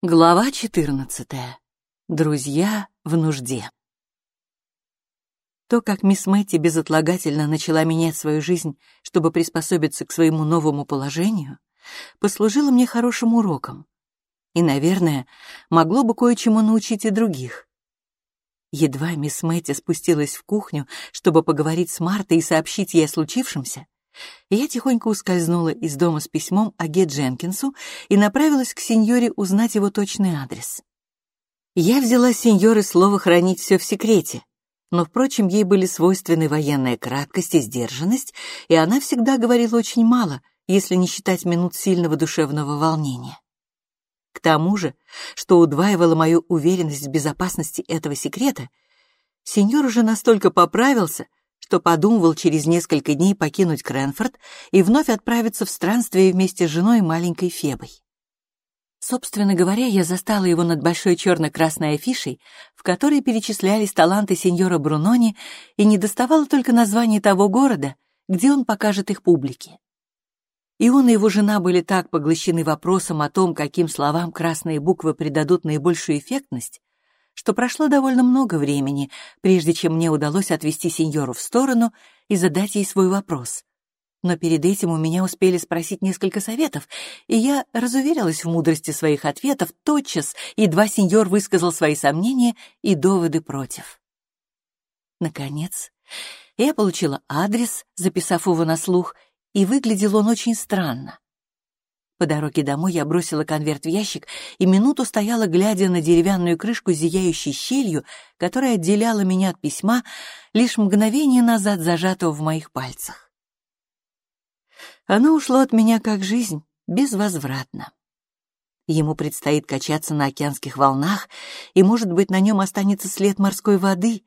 Глава 14. Друзья в нужде. То, как мисс Мэтти безотлагательно начала менять свою жизнь, чтобы приспособиться к своему новому положению, послужило мне хорошим уроком. И, наверное, могло бы кое-чему научить и других. Едва мисс Мэтти спустилась в кухню, чтобы поговорить с Мартой и сообщить ей о случившемся, я тихонько ускользнула из дома с письмом о Ге Дженкинсу и направилась к сеньоре узнать его точный адрес. Я взяла сеньоры слово хранить все в секрете, но, впрочем, ей были свойственны военная краткость и сдержанность, и она всегда говорила очень мало, если не считать минут сильного душевного волнения. К тому же, что удваивало мою уверенность в безопасности этого секрета, сеньор уже настолько поправился, что подумывал через несколько дней покинуть Кренфорд и вновь отправиться в странствие вместе с женой маленькой Фебой. Собственно говоря, я застала его над большой черно-красной афишей, в которой перечислялись таланты сеньора Брунони, и не доставало только название того города, где он покажет их публике. И он и его жена были так поглощены вопросом о том, каким словам красные буквы придадут наибольшую эффектность, что прошло довольно много времени, прежде чем мне удалось отвести сеньору в сторону и задать ей свой вопрос. Но перед этим у меня успели спросить несколько советов, и я разуверилась в мудрости своих ответов тотчас, едва сеньор высказал свои сомнения и доводы против. Наконец, я получила адрес, записав его на слух, и выглядел он очень странно. По дороге домой я бросила конверт в ящик и минуту стояла, глядя на деревянную крышку зияющей щелью, которая отделяла меня от письма, лишь мгновение назад зажатого в моих пальцах. Оно ушло от меня как жизнь, безвозвратно. Ему предстоит качаться на океанских волнах, и, может быть, на нем останется след морской воды,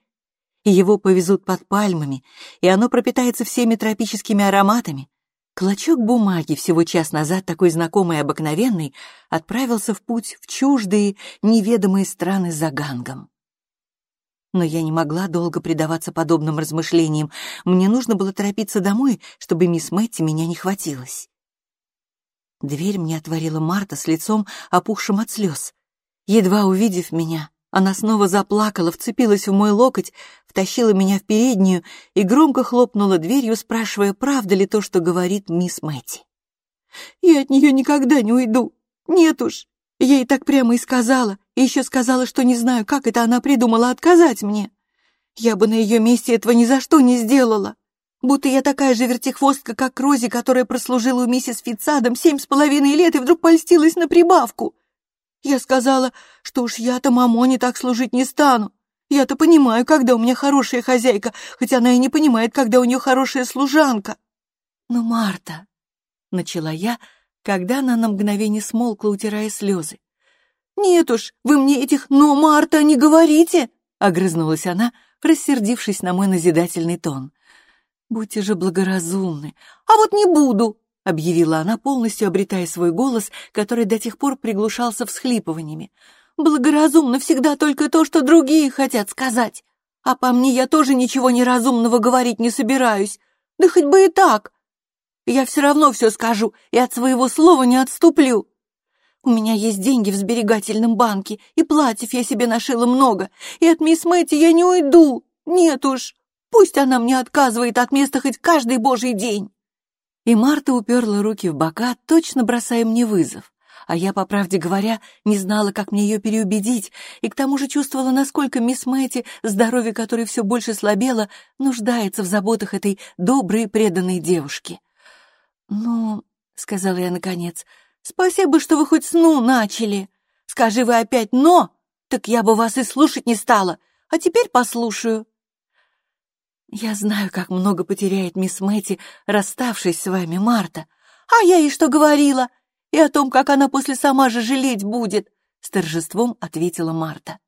и его повезут под пальмами, и оно пропитается всеми тропическими ароматами, Клочок бумаги, всего час назад такой знакомый и обыкновенный, отправился в путь в чуждые, неведомые страны за гангом. Но я не могла долго предаваться подобным размышлениям. Мне нужно было торопиться домой, чтобы мисс Мэтти меня не хватилась. Дверь мне отворила Марта с лицом, опухшим от слез. Едва увидев меня, она снова заплакала, вцепилась в мой локоть, втащила меня в переднюю и громко хлопнула дверью, спрашивая, правда ли то, что говорит мисс Мэтти. «Я от нее никогда не уйду. Нет уж. Я ей так прямо и сказала, и еще сказала, что не знаю, как это она придумала отказать мне. Я бы на ее месте этого ни за что не сделала. Будто я такая же вертихвостка, как Рози, которая прослужила у миссис Фитсадом семь с половиной лет и вдруг польстилась на прибавку. Я сказала, что уж я-то мамоне так служить не стану. Я-то понимаю, когда у меня хорошая хозяйка, хотя она и не понимает, когда у нее хорошая служанка. Но Марта, — начала я, когда она на мгновение смолкла, утирая слезы. «Нет уж, вы мне этих «но, Марта» не говорите!» — огрызнулась она, рассердившись на мой назидательный тон. «Будьте же благоразумны. А вот не буду!» — объявила она, полностью обретая свой голос, который до тех пор приглушался всхлипываниями. «Благоразумно всегда только то, что другие хотят сказать. А по мне я тоже ничего неразумного говорить не собираюсь. Да хоть бы и так. Я все равно все скажу и от своего слова не отступлю. У меня есть деньги в сберегательном банке, и платьев я себе нашила много, и от мисс Мэтти я не уйду. Нет уж, пусть она мне отказывает от места хоть каждый божий день». И Марта уперла руки в бока, точно бросая мне вызов. А я, по правде говоря, не знала, как мне ее переубедить, и к тому же чувствовала, насколько мисс Мэтти, здоровье которой все больше слабело, нуждается в заботах этой доброй преданной девушки. «Ну», — сказала я наконец, — «спасибо, что вы хоть сну начали. Скажи вы опять «но», так я бы вас и слушать не стала, а теперь послушаю». «Я знаю, как много потеряет мисс Мэтти, расставшись с вами, Марта. А я ей что говорила? И о том, как она после сама же жалеть будет!» С торжеством ответила Марта.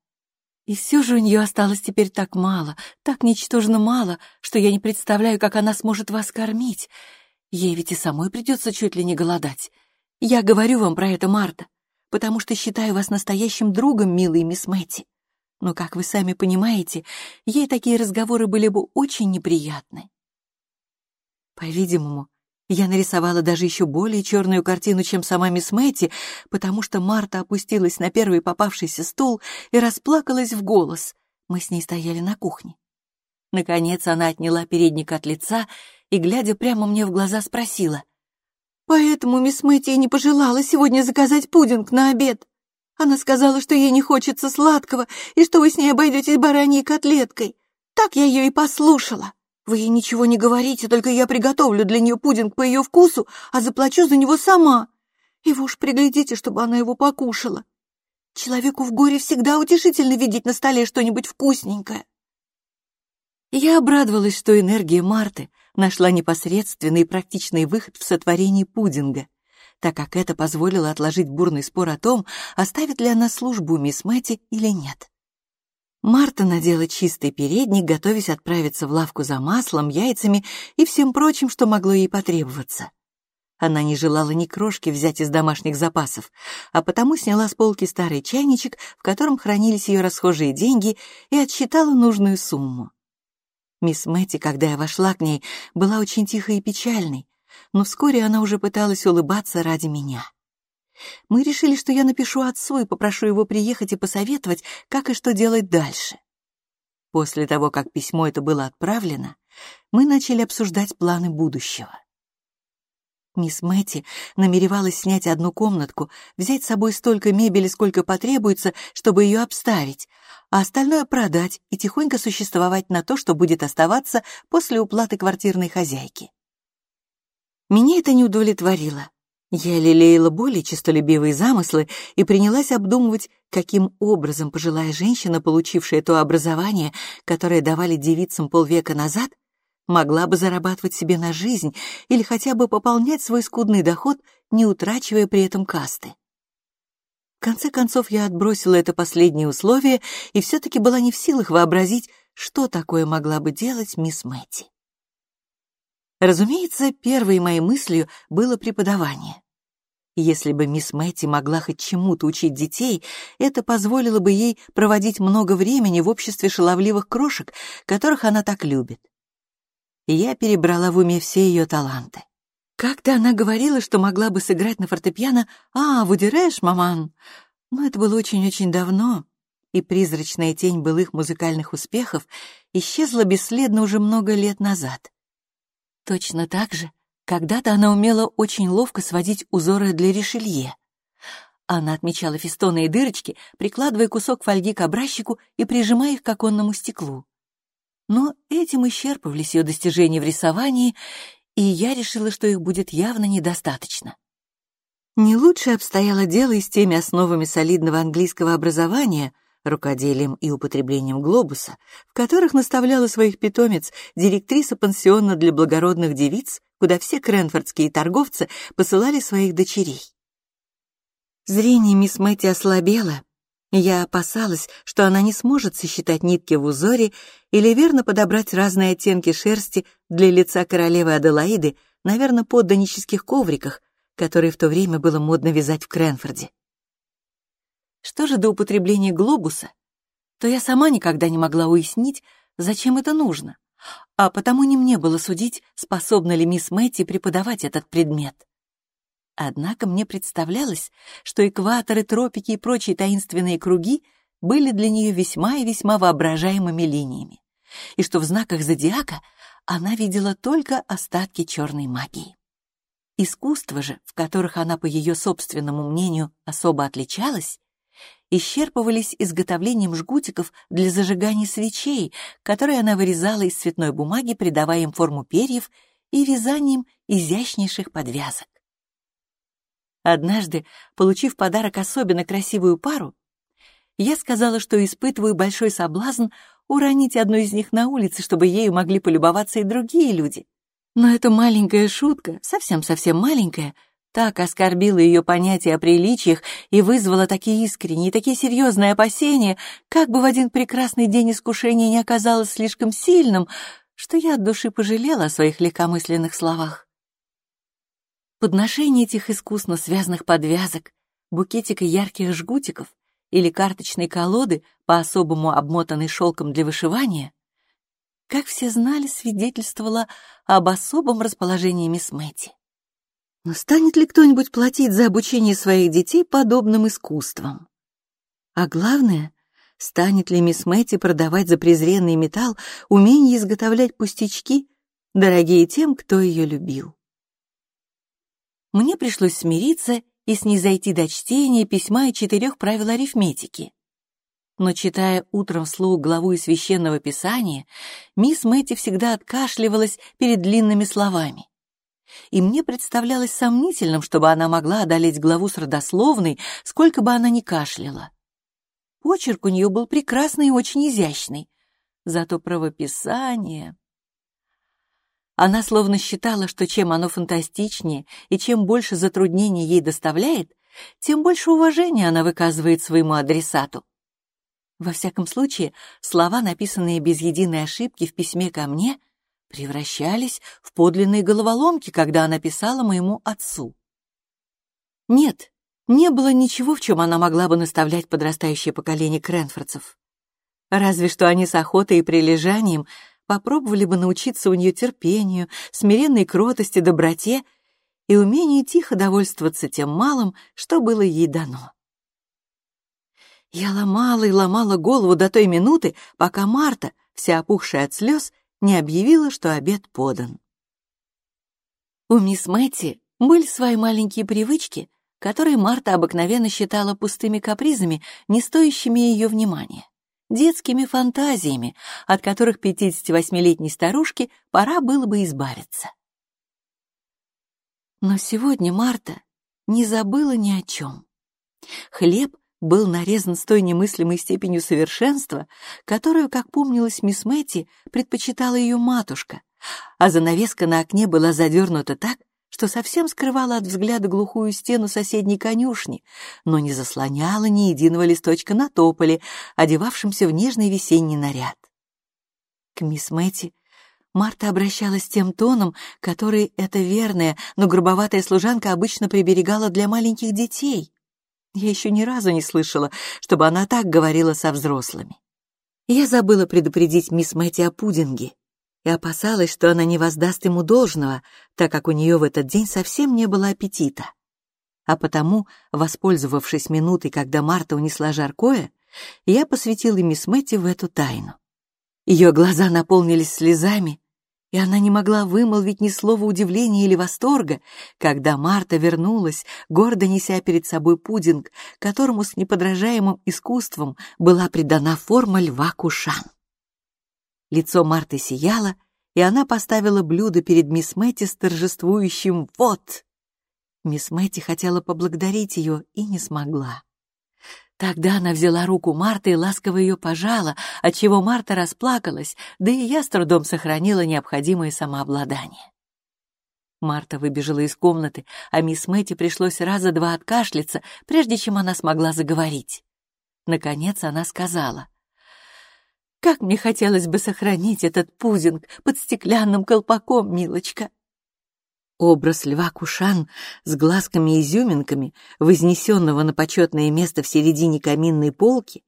«И все же у нее осталось теперь так мало, так ничтожно мало, что я не представляю, как она сможет вас кормить. Ей ведь и самой придется чуть ли не голодать. Я говорю вам про это, Марта, потому что считаю вас настоящим другом, милый мисс Мэтти но, как вы сами понимаете, ей такие разговоры были бы очень неприятны. По-видимому, Я нарисовала даже еще более черную картину, чем сама мисс Мэтти, потому что Марта опустилась на первый попавшийся стул и расплакалась в голос. Мы с ней стояли на кухне. Наконец она отняла передник от лица и, глядя прямо мне в глаза, спросила. «Поэтому мисс Мэтти не пожелала сегодня заказать пудинг на обед. Она сказала, что ей не хочется сладкого и что вы с ней обойдетесь бараньей котлеткой. Так я ее и послушала». Вы ей ничего не говорите, только я приготовлю для нее пудинг по ее вкусу, а заплачу за него сама. И вы уж приглядите, чтобы она его покушала. Человеку в горе всегда утешительно видеть на столе что-нибудь вкусненькое. Я обрадовалась, что энергия Марты нашла непосредственный и практичный выход в сотворении пудинга, так как это позволило отложить бурный спор о том, оставит ли она службу мисс Мэтти или нет. Марта надела чистый передник, готовясь отправиться в лавку за маслом, яйцами и всем прочим, что могло ей потребоваться. Она не желала ни крошки взять из домашних запасов, а потому сняла с полки старый чайничек, в котором хранились ее расхожие деньги, и отсчитала нужную сумму. Мисс Мэтти, когда я вошла к ней, была очень тихой и печальной, но вскоре она уже пыталась улыбаться ради меня. Мы решили, что я напишу отцу и попрошу его приехать и посоветовать, как и что делать дальше. После того, как письмо это было отправлено, мы начали обсуждать планы будущего. Мисс Мэтти намеревалась снять одну комнатку, взять с собой столько мебели, сколько потребуется, чтобы ее обставить, а остальное продать и тихонько существовать на то, что будет оставаться после уплаты квартирной хозяйки. Меня это не удовлетворило. Я лелеяла более честолюбивые замыслы и принялась обдумывать, каким образом пожилая женщина, получившая то образование, которое давали девицам полвека назад, могла бы зарабатывать себе на жизнь или хотя бы пополнять свой скудный доход, не утрачивая при этом касты. В конце концов, я отбросила это последнее условие и все-таки была не в силах вообразить, что такое могла бы делать мисс Мэтти. Разумеется, первой моей мыслью было преподавание. Если бы мисс Мэтти могла хоть чему-то учить детей, это позволило бы ей проводить много времени в обществе шаловливых крошек, которых она так любит. я перебрала в уме все ее таланты. Как-то она говорила, что могла бы сыграть на фортепиано «А, вудерешь, маман?» Но это было очень-очень давно, и призрачная тень былых музыкальных успехов исчезла бесследно уже много лет назад. Точно так же когда-то она умела очень ловко сводить узоры для решелье. Она отмечала фестоны и дырочки, прикладывая кусок фольги к образчику и прижимая их к оконному стеклу. Но этим исчерпывались ее достижения в рисовании, и я решила, что их будет явно недостаточно. Не лучше обстояло дело и с теми основами солидного английского образования, рукоделием и употреблением глобуса, в которых наставляла своих питомец директриса пансиона для благородных девиц куда все кренфордские торговцы посылали своих дочерей. Зрение мисс Мэтти ослабело, я опасалась, что она не сможет сосчитать нитки в узоре или верно подобрать разные оттенки шерсти для лица королевы Аделаиды на верно подданических ковриках, которые в то время было модно вязать в Кренфорде. Что же до употребления глобуса, то я сама никогда не могла уяснить, зачем это нужно а потому не мне было судить, способна ли мисс Мэтти преподавать этот предмет. Однако мне представлялось, что экваторы, тропики и прочие таинственные круги были для нее весьма и весьма воображаемыми линиями, и что в знаках зодиака она видела только остатки черной магии. Искусства же, в которых она, по ее собственному мнению, особо отличалась, исчерпывались изготовлением жгутиков для зажигания свечей, которые она вырезала из цветной бумаги, придавая им форму перьев, и вязанием изящнейших подвязок. Однажды, получив подарок особенно красивую пару, я сказала, что испытываю большой соблазн уронить одну из них на улице, чтобы ею могли полюбоваться и другие люди. Но эта маленькая шутка, совсем-совсем маленькая, так оскорбила ее понятие о приличиях и вызвала такие искренние, такие серьезные опасения, как бы в один прекрасный день искушение не оказалось слишком сильным, что я от души пожалела о своих легкомысленных словах. Подношение этих искусно связанных подвязок, букетика ярких жгутиков или карточной колоды, по-особому обмотанной шелком для вышивания, как все знали, свидетельствовала об особом расположении мисс Мэтти. Но станет ли кто-нибудь платить за обучение своих детей подобным искусством? А главное, станет ли мисс Мэтти продавать за презренный металл умение изготовлять пустячки, дорогие тем, кто ее любил? Мне пришлось смириться и снизойти до чтения письма и четырех правил арифметики. Но читая утром вслух главу из священного писания, мисс Мэтти всегда откашливалась перед длинными словами и мне представлялось сомнительным, чтобы она могла одолеть главу с родословной, сколько бы она ни кашляла. Почерк у нее был прекрасный и очень изящный, зато правописание... Она словно считала, что чем оно фантастичнее и чем больше затруднений ей доставляет, тем больше уважения она выказывает своему адресату. Во всяком случае, слова, написанные без единой ошибки в письме ко мне — превращались в подлинные головоломки, когда она писала моему отцу. Нет, не было ничего, в чем она могла бы наставлять подрастающее поколение кренфордцев. Разве что они с охотой и прилежанием попробовали бы научиться у нее терпению, смиренной кротости, доброте и умению тихо довольствоваться тем малым, что было ей дано. Я ломала и ломала голову до той минуты, пока Марта, вся опухшая от слез, не объявила, что обед подан. У мисс Мэтти были свои маленькие привычки, которые Марта обыкновенно считала пустыми капризами, не стоящими ее внимания, детскими фантазиями, от которых 58-летней старушке пора было бы избавиться. Но сегодня Марта не забыла ни о чем. Хлеб был нарезан с той немыслимой степенью совершенства, которую, как помнилось мисс Мэтти, предпочитала ее матушка, а занавеска на окне была задернута так, что совсем скрывала от взгляда глухую стену соседней конюшни, но не заслоняла ни единого листочка на тополе, одевавшемся в нежный весенний наряд. К мисс Мэтти Марта обращалась тем тоном, который эта верная, но грубоватая служанка обычно приберегала для маленьких детей. Я еще ни разу не слышала, чтобы она так говорила со взрослыми. Я забыла предупредить мисс Мэтти о пудинге и опасалась, что она не воздаст ему должного, так как у нее в этот день совсем не было аппетита. А потому, воспользовавшись минутой, когда Марта унесла жаркое, я посвятила мисс Мэтти в эту тайну. Ее глаза наполнились слезами, и она не могла вымолвить ни слова удивления или восторга, когда Марта вернулась, гордо неся перед собой пудинг, которому с неподражаемым искусством была придана форма льва Кушан. Лицо Марты сияло, и она поставила блюдо перед мисс Мэтти с торжествующим «Вот!». Мисс Мэтти хотела поблагодарить ее и не смогла. Тогда она взяла руку Марты и ласково ее пожала, отчего Марта расплакалась, да и я с трудом сохранила необходимое самообладание. Марта выбежала из комнаты, а мисс Мэтти пришлось раза два откашляться, прежде чем она смогла заговорить. Наконец она сказала. «Как мне хотелось бы сохранить этот пудинг под стеклянным колпаком, милочка!» Образ льва Кушан с глазками-изюминками, вознесенного на почетное место в середине каминной полки,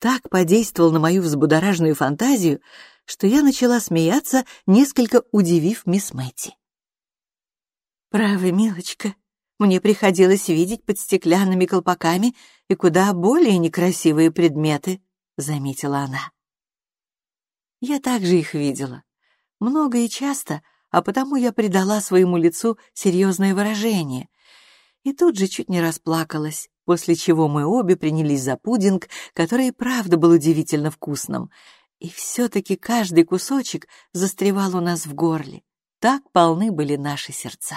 так подействовал на мою взбудораженную фантазию, что я начала смеяться, несколько удивив мисс Мэтти. «Право, милочка, мне приходилось видеть под стеклянными колпаками и куда более некрасивые предметы», — заметила она. Я также их видела. Много и часто, а потому я придала своему лицу серьезное выражение. И тут же чуть не расплакалась, после чего мы обе принялись за пудинг, который и правда был удивительно вкусным. И все-таки каждый кусочек застревал у нас в горле. Так полны были наши сердца.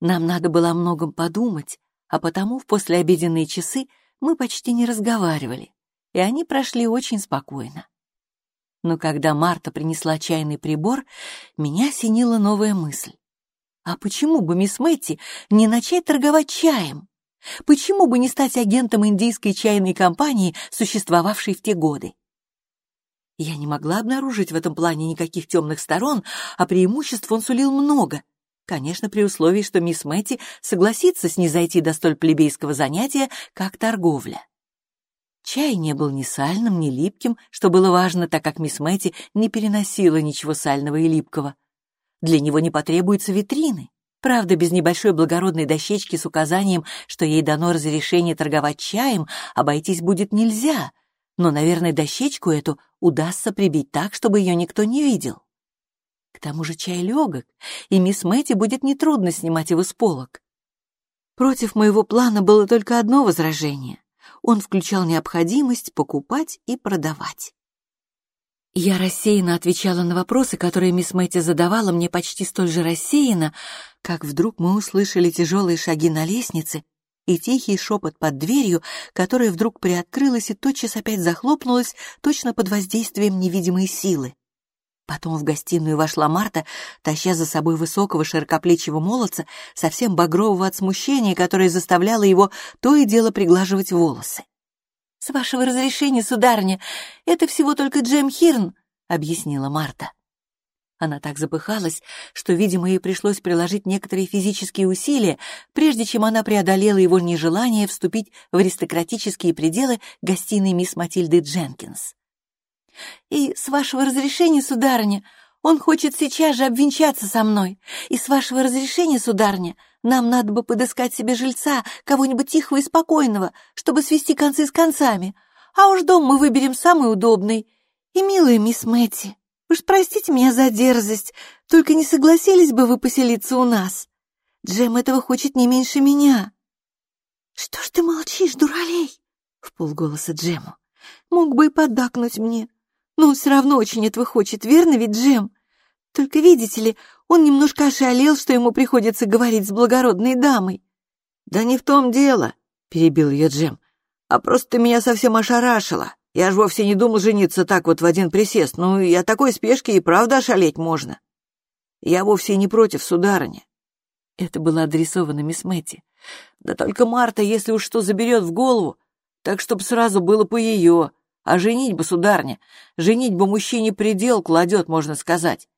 Нам надо было о многом подумать, а потому в послеобеденные часы мы почти не разговаривали, и они прошли очень спокойно. Но когда Марта принесла чайный прибор, меня осенила новая мысль. А почему бы мисс Мэтти не начать торговать чаем? Почему бы не стать агентом индийской чайной компании, существовавшей в те годы? Я не могла обнаружить в этом плане никаких темных сторон, а преимуществ он сулил много. Конечно, при условии, что мисс Мэтти согласится снизойти до столь плебейского занятия, как торговля. Чай не был ни сальным, ни липким, что было важно, так как мисс Мэтти не переносила ничего сального и липкого. Для него не потребуются витрины. Правда, без небольшой благородной дощечки с указанием, что ей дано разрешение торговать чаем, обойтись будет нельзя. Но, наверное, дощечку эту удастся прибить так, чтобы ее никто не видел. К тому же чай легок, и мисс Мэтти будет нетрудно снимать его с полок. Против моего плана было только одно возражение. Он включал необходимость покупать и продавать. Я рассеянно отвечала на вопросы, которые мисс Мэтти задавала мне почти столь же рассеянно, как вдруг мы услышали тяжелые шаги на лестнице и тихий шепот под дверью, которая вдруг приоткрылась и тотчас опять захлопнулась, точно под воздействием невидимой силы. Потом в гостиную вошла Марта, таща за собой высокого широкоплечего молодца, совсем багрового от смущения, которое заставляло его то и дело приглаживать волосы. «С вашего разрешения, сударыня, это всего только Джем Хирн», — объяснила Марта. Она так запыхалась, что, видимо, ей пришлось приложить некоторые физические усилия, прежде чем она преодолела его нежелание вступить в аристократические пределы гостиной мисс Матильды Дженкинс. И, с вашего разрешения, сударыня, он хочет сейчас же обвенчаться со мной. И, с вашего разрешения, сударыня, нам надо бы подыскать себе жильца, кого-нибудь тихого и спокойного, чтобы свести концы с концами. А уж дом мы выберем самый удобный. И, милая мисс Мэтти, уж простите меня за дерзость, только не согласились бы вы поселиться у нас? Джем этого хочет не меньше меня. Что ж ты молчишь, дуралей? В полголоса Джему. Мог бы и поддакнуть мне. Но он все равно очень этого хочет, верно ведь, Джем? Только, видите ли, он немножко ошалел, что ему приходится говорить с благородной дамой. «Да не в том дело», — перебил ее Джем, «а просто ты меня совсем ошарашила. Я ж вовсе не думал жениться так вот в один присест, ну и о такой спешке и правда ошалеть можно. Я вовсе не против, сударыня». Это было адресовано мисс Мэтти. «Да только Марта, если уж что заберет в голову, так чтоб сразу было по ее. А женитьба, сударня, женитьба мужчине предел кладет, можно сказать.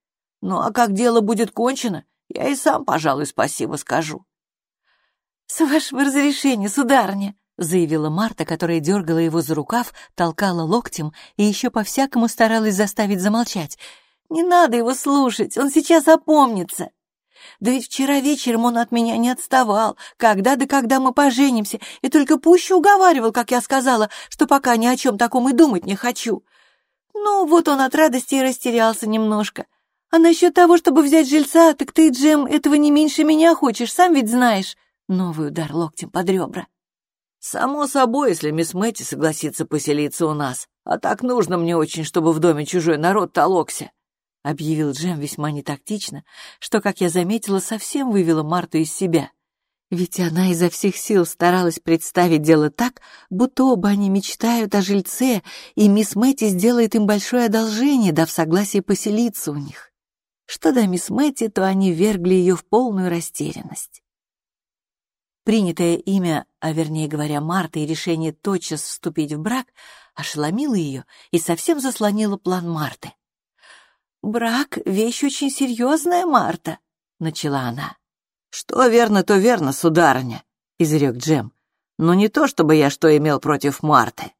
Ну а как дело будет кончено, я и сам, пожалуй, спасибо скажу. «С вашего разрешения, сударня», — заявила Марта, которая дергала его за рукав, толкала локтем и еще по-всякому старалась заставить замолчать. «Не надо его слушать, он сейчас опомнится». Да ведь вчера вечером он от меня не отставал, когда да когда мы поженимся, и только пуще уговаривал, как я сказала, что пока ни о чем таком и думать не хочу. Ну, вот он от радости и растерялся немножко. А насчет того, чтобы взять жильца, так ты, Джем, этого не меньше меня хочешь, сам ведь знаешь. Новый удар локтем под ребра. Само собой, если мисс Мэтти согласится поселиться у нас. А так нужно мне очень, чтобы в доме чужой народ толокся. — объявил Джем весьма нетактично, что, как я заметила, совсем вывело Марту из себя. Ведь она изо всех сил старалась представить дело так, будто оба они мечтают о жильце, и мисс Мэтти сделает им большое одолжение, дав согласие поселиться у них. Что до мисс Мэтти, то они вергли ее в полную растерянность. Принятое имя, а вернее говоря, Марта и решение тотчас вступить в брак ошеломило ее и совсем заслонило план Марты. «Брак — вещь очень серьезная, Марта», — начала она. «Что верно, то верно, сударыня», — изрек Джем. «Но не то, чтобы я что имел против Марты».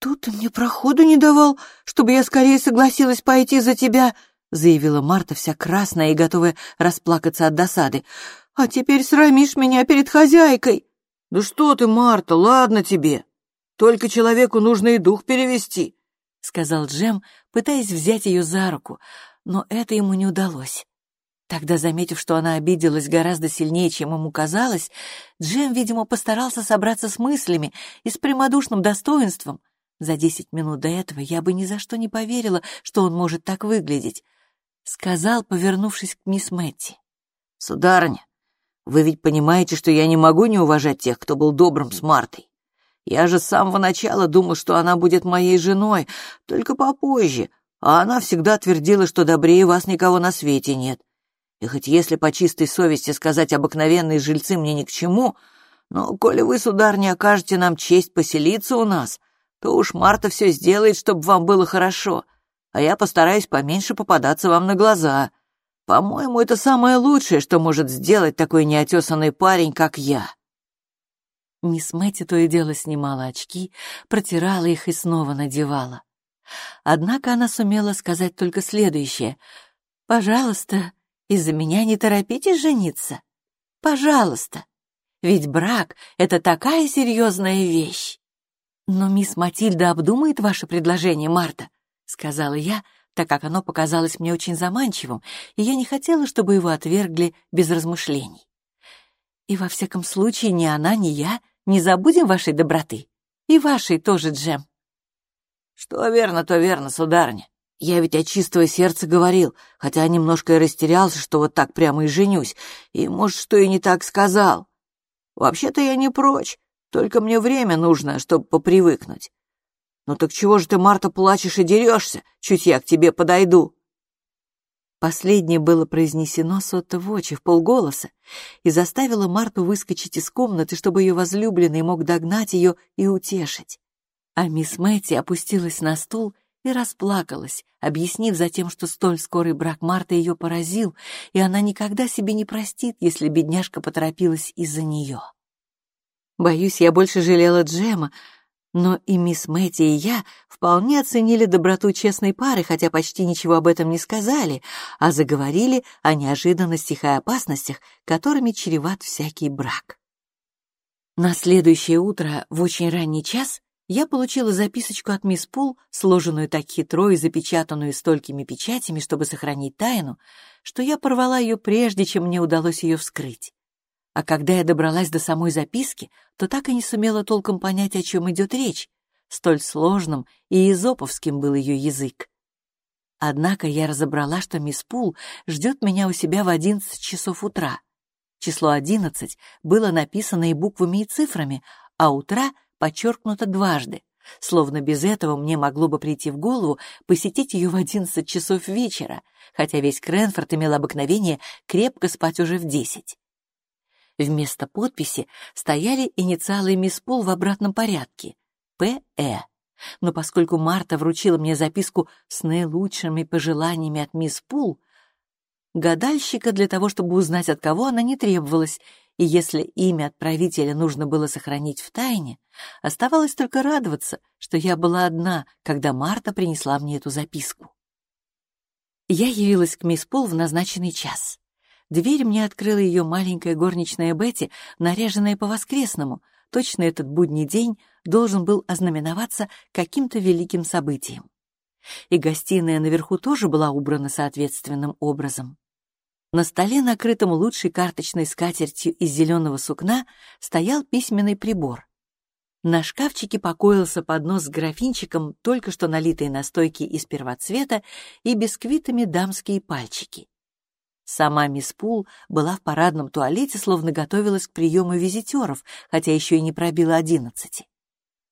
«Тут ты мне проходу не давал, чтобы я скорее согласилась пойти за тебя», — заявила Марта, вся красная и готовая расплакаться от досады. «А теперь срамишь меня перед хозяйкой». «Да что ты, Марта, ладно тебе. Только человеку нужно и дух перевести», — сказал Джем, пытаясь взять ее за руку, но это ему не удалось. Тогда, заметив, что она обиделась гораздо сильнее, чем ему казалось, Джем, видимо, постарался собраться с мыслями и с прямодушным достоинством. За десять минут до этого я бы ни за что не поверила, что он может так выглядеть. Сказал, повернувшись к мисс Мэтти. «Сударыня, вы ведь понимаете, что я не могу не уважать тех, кто был добрым с Мартой. Я же с самого начала думал, что она будет моей женой, только попозже, а она всегда твердила, что добрее вас никого на свете нет. И хоть если по чистой совести сказать обыкновенные жильцы мне ни к чему, но коли вы, сударь, не окажете нам честь поселиться у нас, то уж Марта все сделает, чтобы вам было хорошо, а я постараюсь поменьше попадаться вам на глаза. По-моему, это самое лучшее, что может сделать такой неотесанный парень, как я». Мисс Мэтти то и дело снимала очки, протирала их и снова надевала. Однако она сумела сказать только следующее. «Пожалуйста, из-за меня не торопитесь жениться. Пожалуйста. Ведь брак — это такая серьезная вещь». «Но мисс Матильда обдумает ваше предложение, Марта», — сказала я, так как оно показалось мне очень заманчивым, и я не хотела, чтобы его отвергли без размышлений. И во всяком случае ни она, ни я не забудем вашей доброты. И вашей тоже, Джем. Что верно, то верно, сударыня. Я ведь от чистого сердца говорил, хотя немножко и растерялся, что вот так прямо и женюсь, и, может, что и не так сказал. Вообще-то я не прочь, только мне время нужно, чтобы попривыкнуть. Ну так чего же ты, Марта, плачешь и дерешься? Чуть я к тебе подойду. Последнее было произнесено сотто в очи в полголоса и заставило Марту выскочить из комнаты, чтобы ее возлюбленный мог догнать ее и утешить. А мисс Мэтти опустилась на стул и расплакалась, объяснив затем, что столь скорый брак Марты ее поразил, и она никогда себе не простит, если бедняжка поторопилась из-за нее. Боюсь, я больше жалела Джема, но и мисс Мэтти и я вполне оценили доброту честной пары, хотя почти ничего об этом не сказали, а заговорили о неожиданностях и опасностях, которыми чреват всякий брак. На следующее утро, в очень ранний час, я получила записочку от мисс Пул, сложенную так хитро и запечатанную столькими печатями, чтобы сохранить тайну, что я порвала ее прежде, чем мне удалось ее вскрыть. А когда я добралась до самой записки, то так и не сумела толком понять, о чем идет речь. Столь сложным и изоповским был ее язык. Однако я разобрала, что мисс Пул ждет меня у себя в одиннадцать часов утра. Число одиннадцать было написано и буквами, и цифрами, а утра подчеркнуто дважды, словно без этого мне могло бы прийти в голову посетить ее в одиннадцать часов вечера, хотя весь Кренфорд имел обыкновение крепко спать уже в десять. Вместо подписи стояли инициалы мисс Пул в обратном порядке — П.Э. Но поскольку Марта вручила мне записку с наилучшими пожеланиями от мисс Пул, гадальщика для того, чтобы узнать, от кого она не требовалась, и если имя отправителя нужно было сохранить в тайне, оставалось только радоваться, что я была одна, когда Марта принесла мне эту записку. Я явилась к мисс Пул в назначенный час. Дверь мне открыла ее маленькая горничная Бетти, наряженная по-воскресному. Точно этот будний день должен был ознаменоваться каким-то великим событием. И гостиная наверху тоже была убрана соответственным образом. На столе, накрытом лучшей карточной скатертью из зеленого сукна, стоял письменный прибор. На шкафчике покоился поднос с графинчиком, только что налитой настойки из первоцвета и бисквитами дамские пальчики. Сама мисс Пул была в парадном туалете, словно готовилась к приему визитеров, хотя еще и не пробила одиннадцати.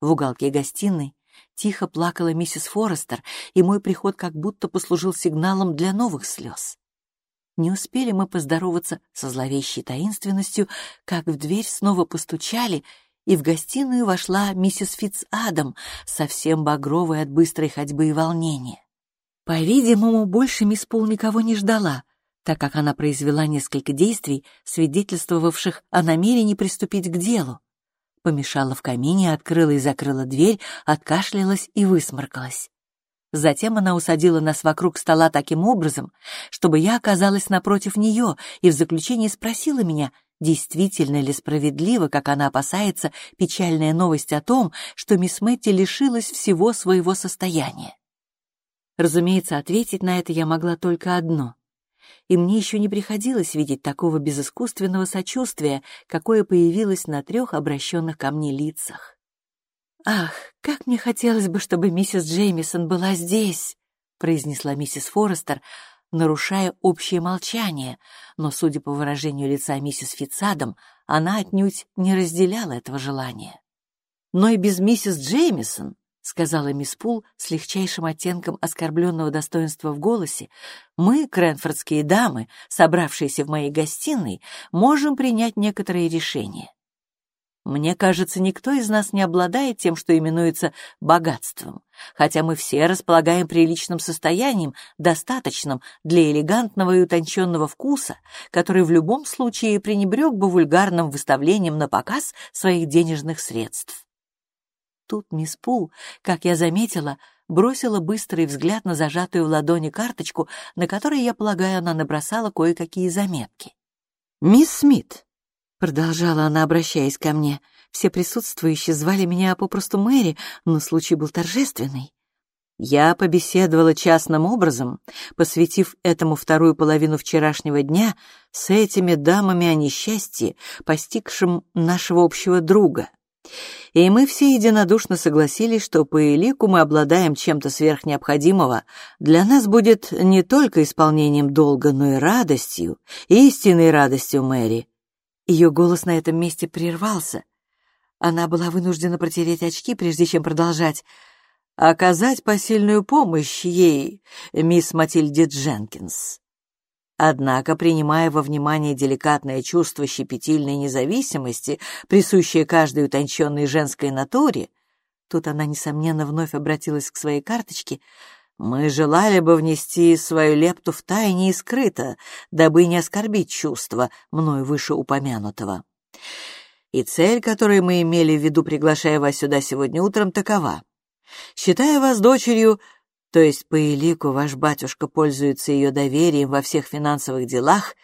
В уголке гостиной тихо плакала миссис Форестер, и мой приход как будто послужил сигналом для новых слез. Не успели мы поздороваться со зловещей таинственностью, как в дверь снова постучали, и в гостиную вошла миссис Фитц Адам, совсем багровая от быстрой ходьбы и волнения. По-видимому, больше мисс Пул никого не ждала — так как она произвела несколько действий, свидетельствовавших о намерении приступить к делу. Помешала в камине, открыла и закрыла дверь, откашлялась и высморкалась. Затем она усадила нас вокруг стола таким образом, чтобы я оказалась напротив нее и в заключении спросила меня, действительно ли справедливо, как она опасается, печальная новость о том, что мисс Мэтти лишилась всего своего состояния. Разумеется, ответить на это я могла только одно и мне еще не приходилось видеть такого безыскусственного сочувствия, какое появилось на трех обращенных ко мне лицах. «Ах, как мне хотелось бы, чтобы миссис Джеймисон была здесь!» произнесла миссис Форестер, нарушая общее молчание, но, судя по выражению лица миссис Фитцадом, она отнюдь не разделяла этого желания. Но и без миссис Джеймисон сказала мисс Пул с легчайшим оттенком оскорбленного достоинства в голосе, мы, кренфордские дамы, собравшиеся в моей гостиной, можем принять некоторые решения. Мне кажется, никто из нас не обладает тем, что именуется богатством, хотя мы все располагаем приличным состоянием, достаточным для элегантного и утонченного вкуса, который в любом случае пренебрег бы вульгарным выставлением на показ своих денежных средств. Тут мисс Пул, как я заметила, бросила быстрый взгляд на зажатую в ладони карточку, на которой, я полагаю, она набросала кое-какие заметки. «Мисс Смит», — продолжала она, обращаясь ко мне, — все присутствующие звали меня попросту Мэри, но случай был торжественный. Я побеседовала частным образом, посвятив этому вторую половину вчерашнего дня с этими дамами о несчастье, постигшим нашего общего друга. И мы все единодушно согласились, что по элику мы обладаем чем-то сверхнеобходимого. Для нас будет не только исполнением долга, но и радостью, истинной радостью Мэри. Ее голос на этом месте прервался. Она была вынуждена протереть очки, прежде чем продолжать. «Оказать посильную помощь ей, мисс Матильде Дженкинс». Однако, принимая во внимание деликатное чувство щепетильной независимости, присущее каждой утонченной женской натуре, тут она, несомненно, вновь обратилась к своей карточке, мы желали бы внести свою лепту в тайне и скрыто, дабы не оскорбить чувства мною вышеупомянутого. И цель, которую мы имели в виду, приглашая вас сюда сегодня утром, такова. Считая вас дочерью то есть по элику ваш батюшка пользуется ее доверием во всех финансовых делах,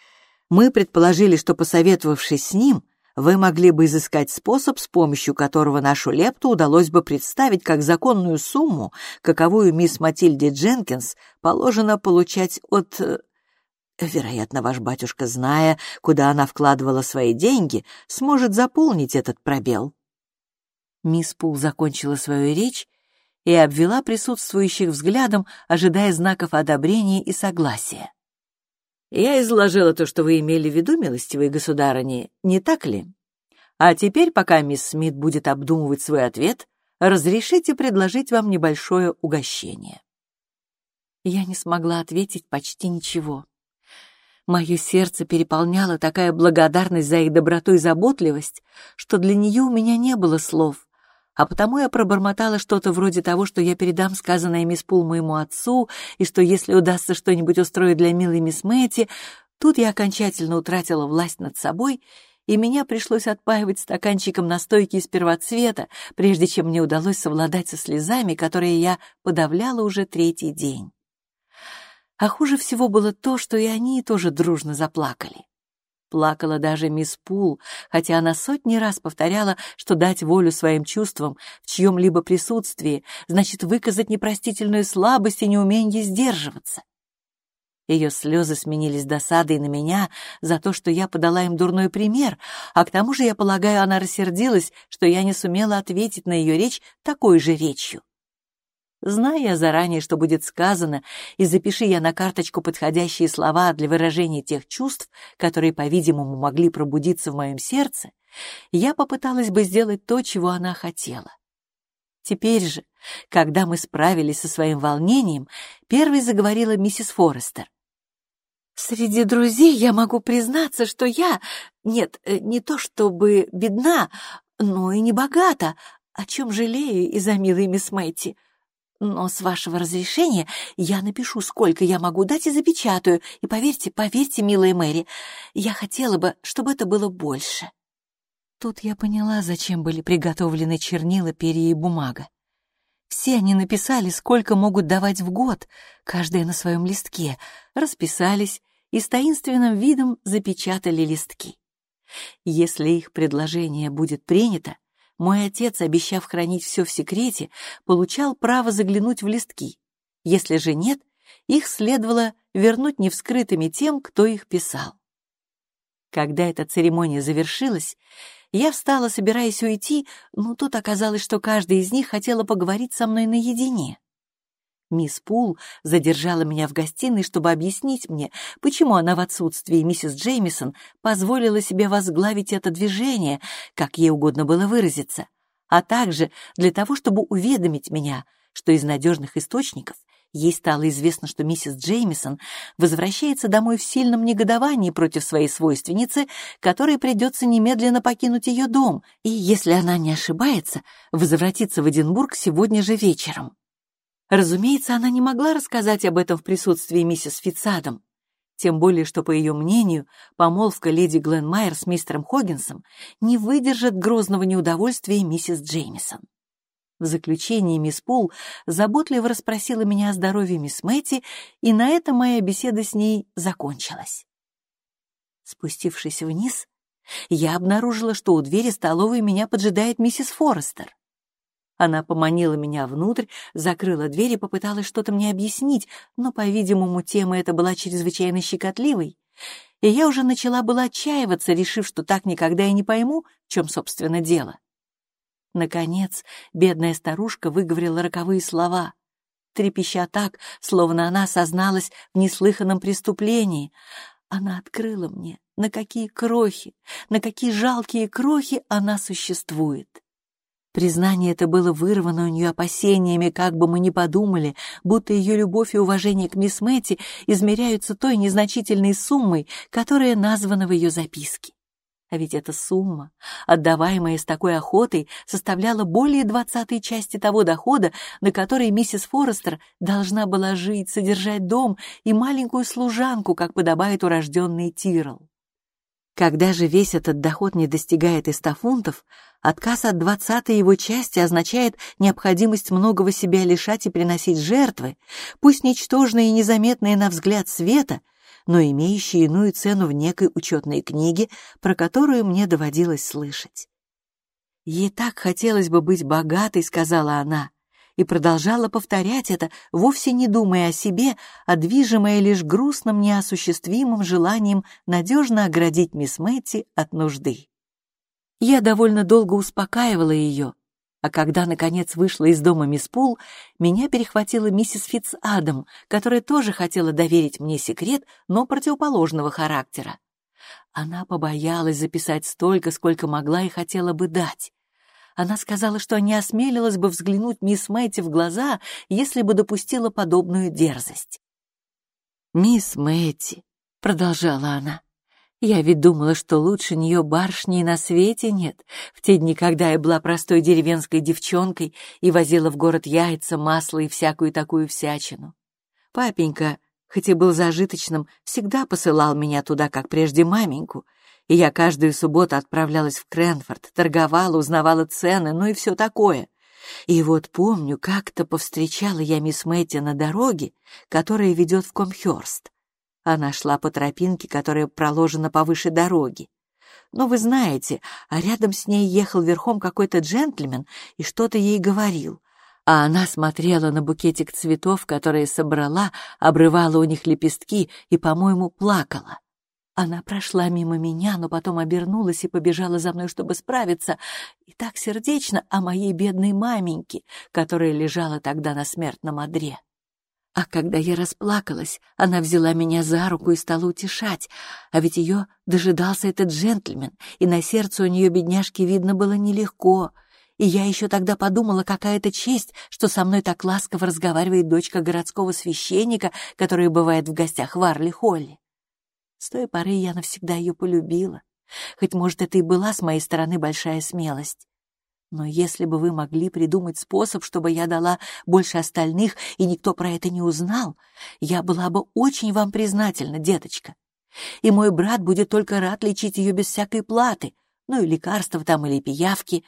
мы предположили, что, посоветовавшись с ним, вы могли бы изыскать способ, с помощью которого нашу лепту удалось бы представить как законную сумму, каковую мисс Матильде Дженкинс положено получать от... Э, вероятно, ваш батюшка, зная, куда она вкладывала свои деньги, сможет заполнить этот пробел. Мисс Пул закончила свою речь и обвела присутствующих взглядом, ожидая знаков одобрения и согласия. «Я изложила то, что вы имели в виду, милостивые государыни, не так ли? А теперь, пока мисс Смит будет обдумывать свой ответ, разрешите предложить вам небольшое угощение». Я не смогла ответить почти ничего. Мое сердце переполняло такая благодарность за их доброту и заботливость, что для нее у меня не было слов, а потому я пробормотала что-то вроде того, что я передам сказанное мисс Пул моему отцу, и что если удастся что-нибудь устроить для милой мисс Мэтти, тут я окончательно утратила власть над собой, и меня пришлось отпаивать стаканчиком настойки из первоцвета, прежде чем мне удалось совладать со слезами, которые я подавляла уже третий день. А хуже всего было то, что и они тоже дружно заплакали. Плакала даже мисс Пул, хотя она сотни раз повторяла, что дать волю своим чувствам в чьем-либо присутствии значит выказать непростительную слабость и неумение сдерживаться. Ее слезы сменились досадой на меня за то, что я подала им дурной пример, а к тому же, я полагаю, она рассердилась, что я не сумела ответить на ее речь такой же речью. Зная заранее, что будет сказано, и запиши я на карточку подходящие слова для выражения тех чувств, которые, по-видимому, могли пробудиться в моем сердце, я попыталась бы сделать то, чего она хотела. Теперь же, когда мы справились со своим волнением, первой заговорила миссис Форестер. «Среди друзей я могу признаться, что я... Нет, э, не то чтобы бедна, но и не богата, о чем жалею из-за милой мисс Мэтти. Но с вашего разрешения я напишу, сколько я могу дать и запечатаю. И поверьте, поверьте, милая Мэри, я хотела бы, чтобы это было больше. Тут я поняла, зачем были приготовлены чернила, перья и бумага. Все они написали, сколько могут давать в год, каждая на своем листке, расписались и с таинственным видом запечатали листки. Если их предложение будет принято, мой отец, обещав хранить все в секрете, получал право заглянуть в листки. Если же нет, их следовало вернуть невскрытыми тем, кто их писал. Когда эта церемония завершилась, я встала, собираясь уйти, но тут оказалось, что каждая из них хотела поговорить со мной наедине. Мисс Пул задержала меня в гостиной, чтобы объяснить мне, почему она в отсутствии миссис Джеймисон позволила себе возглавить это движение, как ей угодно было выразиться, а также для того, чтобы уведомить меня, что из надежных источников Ей стало известно, что миссис Джеймисон возвращается домой в сильном негодовании против своей свойственницы, которой придется немедленно покинуть ее дом, и, если она не ошибается, возвратиться в Эдинбург сегодня же вечером. Разумеется, она не могла рассказать об этом в присутствии миссис Фитцадом, тем более, что, по ее мнению, помолвка леди Гленмайер с мистером Хоггинсом не выдержит грозного неудовольствия миссис Джеймисон. В заключение мисс Пул заботливо расспросила меня о здоровье мисс Мэтти, и на этом моя беседа с ней закончилась. Спустившись вниз, я обнаружила, что у двери столовой меня поджидает миссис Форестер. Она поманила меня внутрь, закрыла дверь и попыталась что-то мне объяснить, но, по-видимому, тема эта была чрезвычайно щекотливой, и я уже начала была отчаиваться, решив, что так никогда и не пойму, в чем, собственно, дело. Наконец, бедная старушка выговорила роковые слова, трепеща так, словно она созналась в неслыханном преступлении. Она открыла мне, на какие крохи, на какие жалкие крохи она существует. Признание это было вырвано у нее опасениями, как бы мы ни подумали, будто ее любовь и уважение к мисс Мэтти измеряются той незначительной суммой, которая названа в ее записке. А ведь эта сумма, отдаваемая с такой охотой, составляла более двадцатой части того дохода, на который миссис Форестер должна была жить, содержать дом и маленькую служанку, как подобает урожденный Тирл. Когда же весь этот доход не достигает и ста фунтов, отказ от двадцатой его части означает необходимость многого себя лишать и приносить жертвы, пусть ничтожные и незаметные на взгляд света — но имеющие иную цену в некой учетной книге, про которую мне доводилось слышать. «Ей так хотелось бы быть богатой», — сказала она, и продолжала повторять это, вовсе не думая о себе, а движимая лишь грустным неосуществимым желанием надежно оградить мисс Мэтти от нужды. Я довольно долго успокаивала ее, а когда, наконец, вышла из дома мисс Пул, меня перехватила миссис Фитц-Адам, которая тоже хотела доверить мне секрет, но противоположного характера. Она побоялась записать столько, сколько могла и хотела бы дать. Она сказала, что не осмелилась бы взглянуть мисс Мэтти в глаза, если бы допустила подобную дерзость. «Мисс Мэтти», — продолжала она, я ведь думала, что лучше нее барышни на свете нет, в те дни, когда я была простой деревенской девчонкой и возила в город яйца, масло и всякую такую всячину. Папенька, хоть и был зажиточным, всегда посылал меня туда, как прежде маменьку, и я каждую субботу отправлялась в Кренфорд, торговала, узнавала цены, ну и все такое. И вот помню, как-то повстречала я мисс Мэтти на дороге, которая ведет в Комхёрст. Она шла по тропинке, которая проложена повыше дороги. Но вы знаете, а рядом с ней ехал верхом какой-то джентльмен и что-то ей говорил. А она смотрела на букетик цветов, которые собрала, обрывала у них лепестки и, по-моему, плакала. Она прошла мимо меня, но потом обернулась и побежала за мной, чтобы справиться, и так сердечно о моей бедной маменьке, которая лежала тогда на смертном одре. А когда я расплакалась, она взяла меня за руку и стала утешать, а ведь ее дожидался этот джентльмен, и на сердце у нее, бедняжки, видно было нелегко. И я еще тогда подумала, какая это честь, что со мной так ласково разговаривает дочка городского священника, которая бывает в гостях в Арли-Холли. С той поры я навсегда ее полюбила. Хоть, может, это и была с моей стороны большая смелость. Но если бы вы могли придумать способ, чтобы я дала больше остальных, и никто про это не узнал, я была бы очень вам признательна, деточка. И мой брат будет только рад лечить ее без всякой платы, ну и лекарства там или пиявки.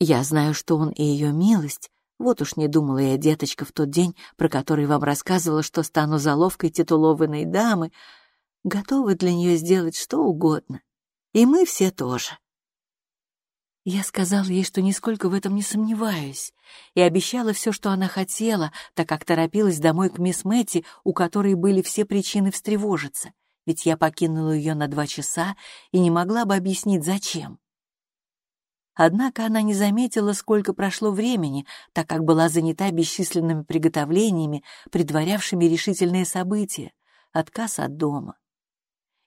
Я знаю, что он и ее милость. Вот уж не думала я, деточка, в тот день, про который вам рассказывала, что стану заловкой титулованной дамы, готова для нее сделать что угодно. И мы все тоже. Я сказала ей, что нисколько в этом не сомневаюсь, и обещала все, что она хотела, так как торопилась домой к мисс Мэтти, у которой были все причины встревожиться, ведь я покинула ее на два часа и не могла бы объяснить, зачем. Однако она не заметила, сколько прошло времени, так как была занята бесчисленными приготовлениями, предварявшими решительные события, отказ от дома,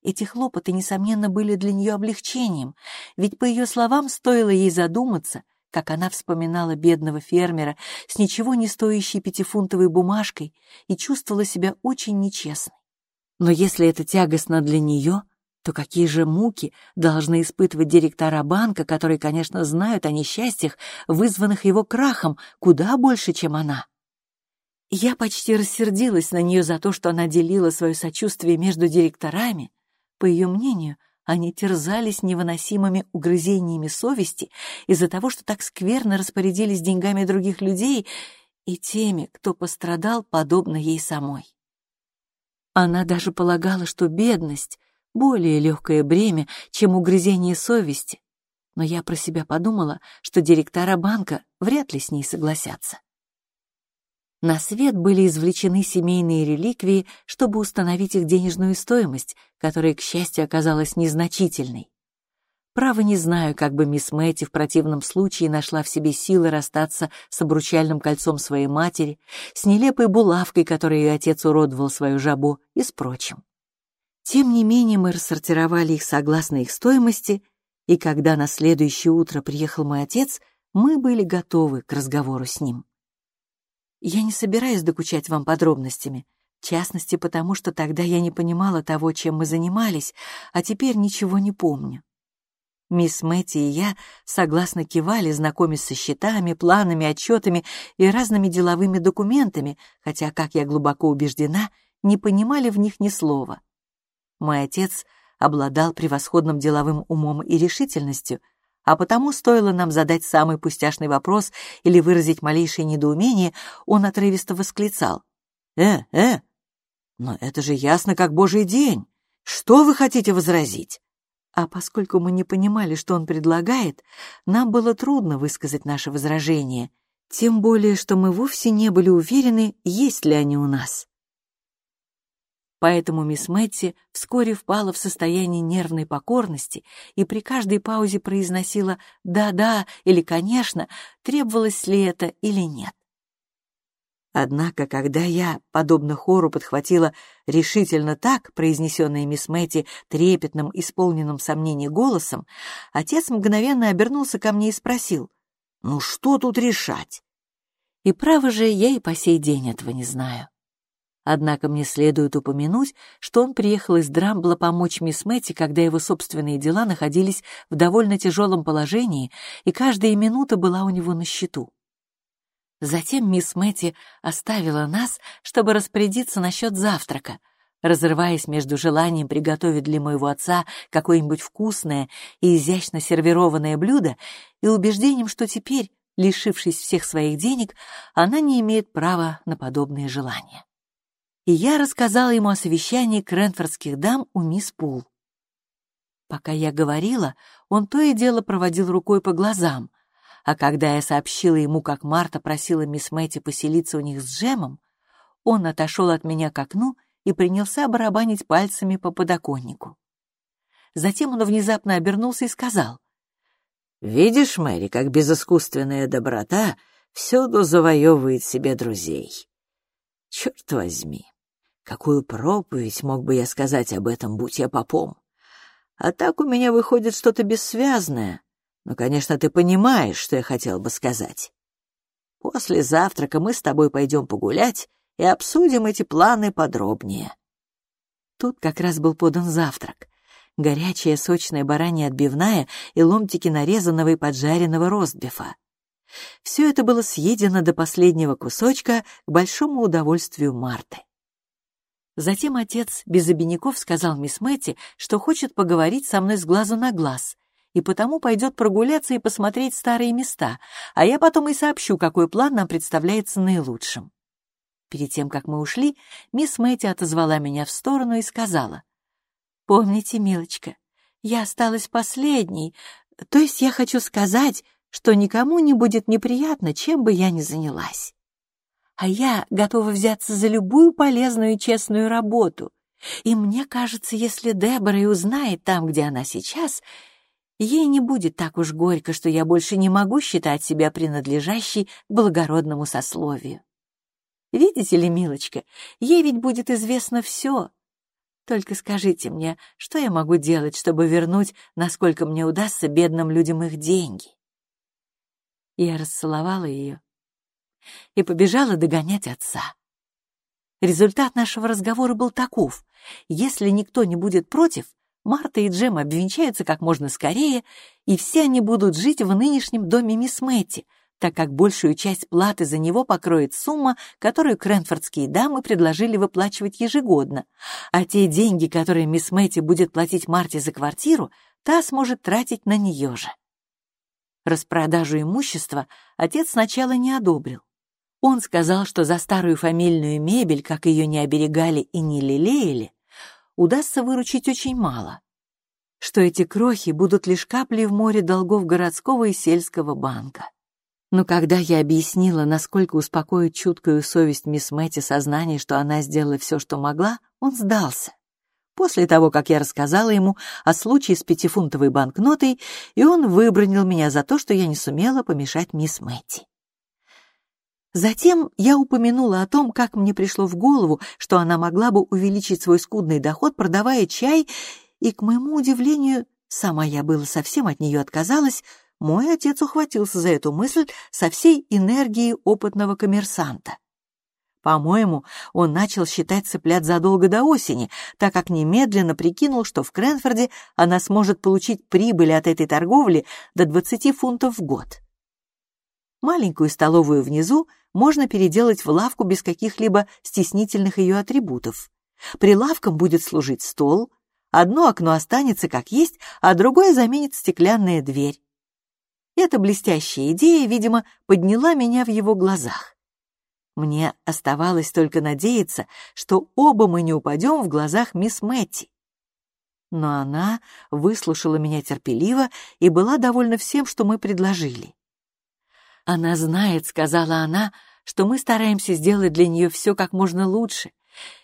эти хлопоты, несомненно, были для нее облегчением, ведь, по ее словам, стоило ей задуматься, как она вспоминала бедного фермера с ничего не стоящей пятифунтовой бумажкой и чувствовала себя очень нечестной. Но если это тягостно для нее, то какие же муки должны испытывать директора банка, которые, конечно, знают о несчастьях, вызванных его крахом, куда больше, чем она. Я почти рассердилась на нее за то, что она делила свое сочувствие между директорами. По ее мнению, они терзались невыносимыми угрызениями совести из-за того, что так скверно распорядились деньгами других людей и теми, кто пострадал, подобно ей самой. Она даже полагала, что бедность — более легкое бремя, чем угрызение совести, но я про себя подумала, что директора банка вряд ли с ней согласятся. На свет были извлечены семейные реликвии, чтобы установить их денежную стоимость, которая, к счастью, оказалась незначительной. Право не знаю, как бы мисс Мэтти в противном случае нашла в себе силы расстаться с обручальным кольцом своей матери, с нелепой булавкой, которой ее отец уродовал свою жабу, и с прочим. Тем не менее мы рассортировали их согласно их стоимости, и когда на следующее утро приехал мой отец, мы были готовы к разговору с ним. Я не собираюсь докучать вам подробностями, в частности, потому что тогда я не понимала того, чем мы занимались, а теперь ничего не помню. Мисс Мэтти и я согласно кивали, знакомясь со счетами, планами, отчетами и разными деловыми документами, хотя, как я глубоко убеждена, не понимали в них ни слова. Мой отец обладал превосходным деловым умом и решительностью — а потому стоило нам задать самый пустяшный вопрос или выразить малейшее недоумение, он отрывисто восклицал. «Э, э, но это же ясно как божий день! Что вы хотите возразить?» А поскольку мы не понимали, что он предлагает, нам было трудно высказать наше возражение, тем более, что мы вовсе не были уверены, есть ли они у нас. Поэтому мисс Мэтти вскоре впала в состояние нервной покорности и при каждой паузе произносила «да-да» или «конечно», требовалось ли это или нет. Однако, когда я, подобно хору, подхватила решительно так, произнесенное мисс Мэтти трепетным, исполненным сомнений голосом, отец мгновенно обернулся ко мне и спросил, «Ну что тут решать?» И право же, я и по сей день этого не знаю. Однако мне следует упомянуть, что он приехал из Драмбла помочь мисс Мэтти, когда его собственные дела находились в довольно тяжелом положении, и каждая минута была у него на счету. Затем мисс Мэтти оставила нас, чтобы распорядиться насчет завтрака, разрываясь между желанием приготовить для моего отца какое-нибудь вкусное и изящно сервированное блюдо и убеждением, что теперь, лишившись всех своих денег, она не имеет права на подобные желания и я рассказала ему о совещании кренфордских дам у мисс Пул. Пока я говорила, он то и дело проводил рукой по глазам, а когда я сообщила ему, как Марта просила мисс Мэтти поселиться у них с Джемом, он отошел от меня к окну и принялся барабанить пальцами по подоконнику. Затем он внезапно обернулся и сказал, «Видишь, Мэри, как безыскусственная доброта всюду завоевывает себе друзей. Черт возьми, Какую проповедь мог бы я сказать об этом, будь я попом? А так у меня выходит что-то бессвязное. Но, конечно, ты понимаешь, что я хотел бы сказать. После завтрака мы с тобой пойдем погулять и обсудим эти планы подробнее. Тут как раз был подан завтрак. Горячая сочная баранья отбивная и ломтики нарезанного и поджаренного ростбифа. Все это было съедено до последнего кусочка к большому удовольствию Марты. Затем отец без обиняков сказал мисс Мэтти, что хочет поговорить со мной с глазу на глаз, и потому пойдет прогуляться и посмотреть старые места, а я потом и сообщу, какой план нам представляется наилучшим. Перед тем, как мы ушли, мисс Мэтти отозвала меня в сторону и сказала, «Помните, милочка, я осталась последней, то есть я хочу сказать, что никому не будет неприятно, чем бы я ни занялась а я готова взяться за любую полезную и честную работу. И мне кажется, если Дебора и узнает там, где она сейчас, ей не будет так уж горько, что я больше не могу считать себя принадлежащей благородному сословию. Видите ли, милочка, ей ведь будет известно все. Только скажите мне, что я могу делать, чтобы вернуть, насколько мне удастся, бедным людям их деньги? Я расцеловала ее и побежала догонять отца. Результат нашего разговора был таков. Если никто не будет против, Марта и Джем обвенчаются как можно скорее, и все они будут жить в нынешнем доме мисс Мэтти, так как большую часть платы за него покроет сумма, которую кренфордские дамы предложили выплачивать ежегодно, а те деньги, которые мисс Мэтти будет платить Марте за квартиру, та сможет тратить на нее же. Распродажу имущества отец сначала не одобрил. Он сказал, что за старую фамильную мебель, как ее не оберегали и не лелеяли, удастся выручить очень мало, что эти крохи будут лишь капли в море долгов городского и сельского банка. Но когда я объяснила, насколько успокоит чуткую совесть мисс Мэтти сознание, что она сделала все, что могла, он сдался. После того, как я рассказала ему о случае с пятифунтовой банкнотой, и он выбронил меня за то, что я не сумела помешать мисс Мэтти. Затем я упомянула о том, как мне пришло в голову, что она могла бы увеличить свой скудный доход, продавая чай, и, к моему удивлению, сама я было совсем от нее отказалась, мой отец ухватился за эту мысль со всей энергией опытного коммерсанта. По-моему, он начал считать цыплят задолго до осени, так как немедленно прикинул, что в Кренфорде она сможет получить прибыль от этой торговли до 20 фунтов в год. Маленькую столовую внизу можно переделать в лавку без каких-либо стеснительных ее атрибутов. Прилавком будет служить стол, одно окно останется как есть, а другое заменит стеклянная дверь. Эта блестящая идея, видимо, подняла меня в его глазах. Мне оставалось только надеяться, что оба мы не упадем в глазах мисс Мэтти. Но она выслушала меня терпеливо и была довольна всем, что мы предложили. «Она знает», — сказала она, — «что мы стараемся сделать для нее все как можно лучше,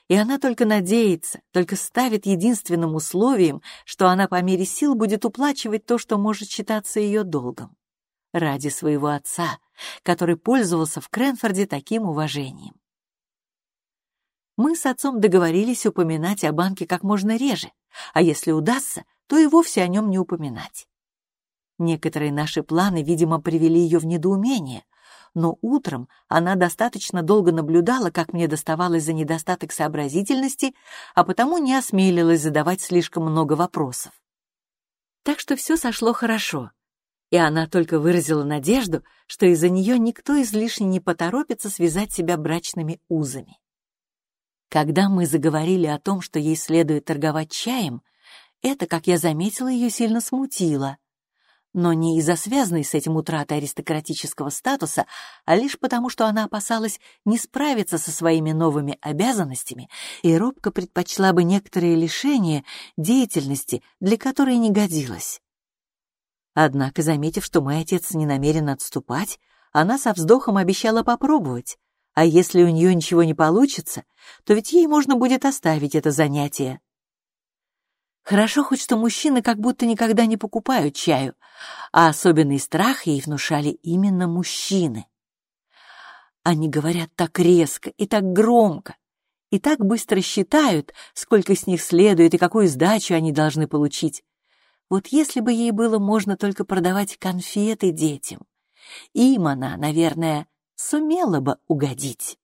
и она только надеется, только ставит единственным условием, что она по мере сил будет уплачивать то, что может считаться ее долгом, ради своего отца, который пользовался в Кренфорде таким уважением. Мы с отцом договорились упоминать о банке как можно реже, а если удастся, то и вовсе о нем не упоминать. Некоторые наши планы, видимо, привели ее в недоумение, но утром она достаточно долго наблюдала, как мне доставалось за недостаток сообразительности, а потому не осмелилась задавать слишком много вопросов. Так что все сошло хорошо, и она только выразила надежду, что из-за нее никто излишне не поторопится связать себя брачными узами. Когда мы заговорили о том, что ей следует торговать чаем, это, как я заметила, ее сильно смутило но не из-за связанной с этим утраты аристократического статуса, а лишь потому, что она опасалась не справиться со своими новыми обязанностями и робко предпочла бы некоторые лишения деятельности, для которой не годилась. Однако, заметив, что мой отец не намерен отступать, она со вздохом обещала попробовать, а если у нее ничего не получится, то ведь ей можно будет оставить это занятие. Хорошо хоть, что мужчины как будто никогда не покупают чаю, а особенный страх ей внушали именно мужчины. Они говорят так резко и так громко, и так быстро считают, сколько с них следует и какую сдачу они должны получить. Вот если бы ей было можно только продавать конфеты детям, им она, наверное, сумела бы угодить.